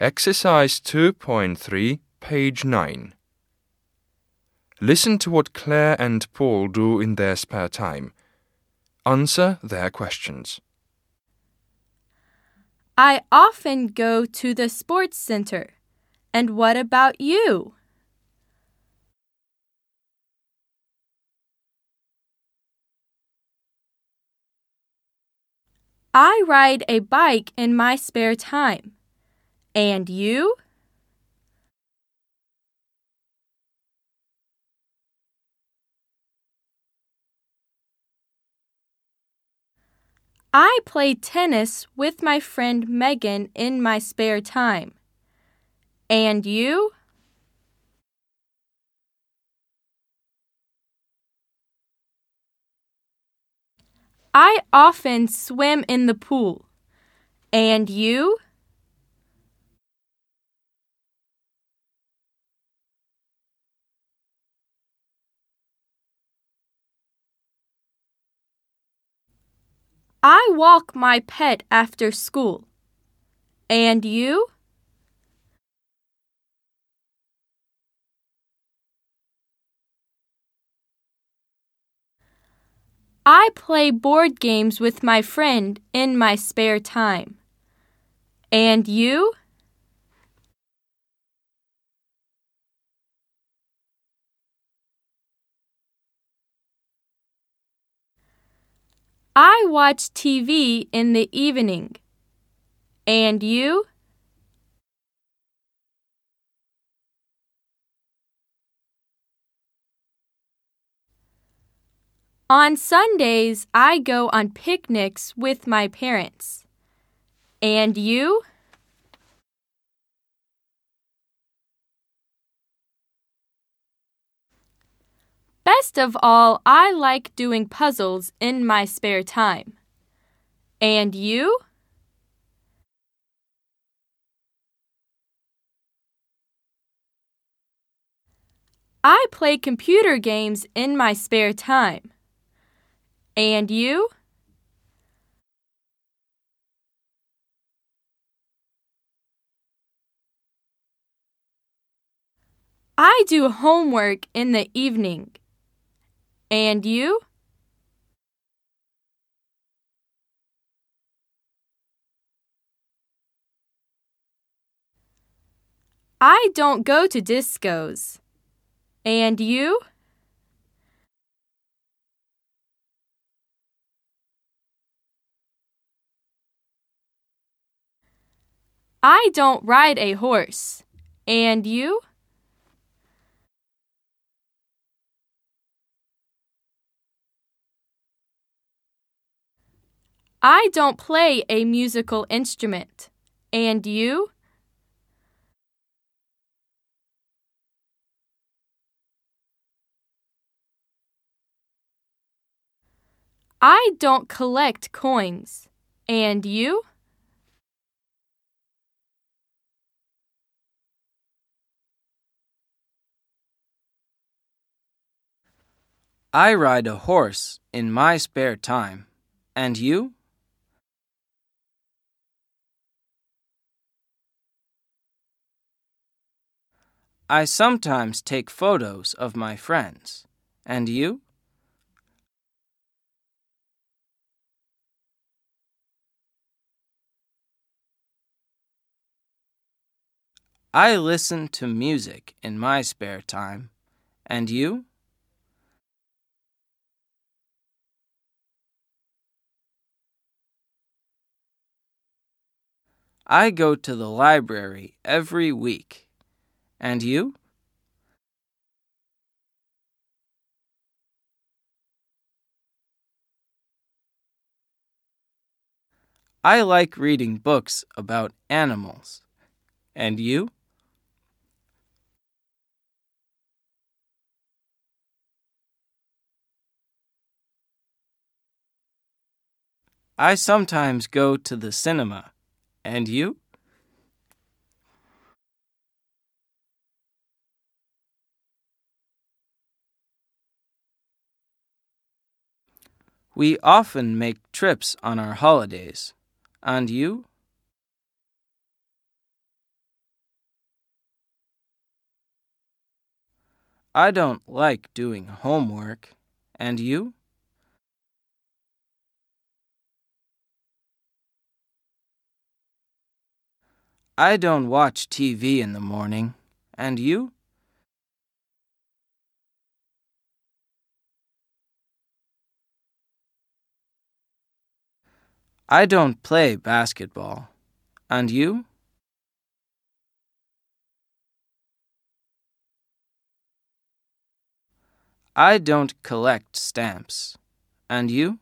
Exercise 2.3, page 9. Listen to what Claire and Paul do in their spare time. Answer their questions. I often go to the sports center. And what about you? I ride a bike in my spare time. And you? I play tennis with my friend Megan in my spare time. And you? I often swim in the pool. And you? I walk my pet after school. And you? I play board games with my friend in my spare time. And you? I watch TV in the evening. And you? On Sundays, I go on picnics with my parents. And you? Best of all, I like doing puzzles in my spare time. And you? I play computer games in my spare time. And you? I do homework in the evening. And you? I don't go to discos. And you? I don't ride a horse. And you? I don't play a musical instrument. And you? I don't collect coins. And you? I ride a horse in my spare time. And you? I sometimes take photos of my friends. And you? I listen to music in my spare time. And you? I go to the library every week. And you? I like reading books about animals. And you? I sometimes go to the cinema. And you? We often make trips on our holidays. And you? I don't like doing homework. And you? I don't watch TV in the morning. And you? I don't play basketball. And you? I don't collect stamps. And you?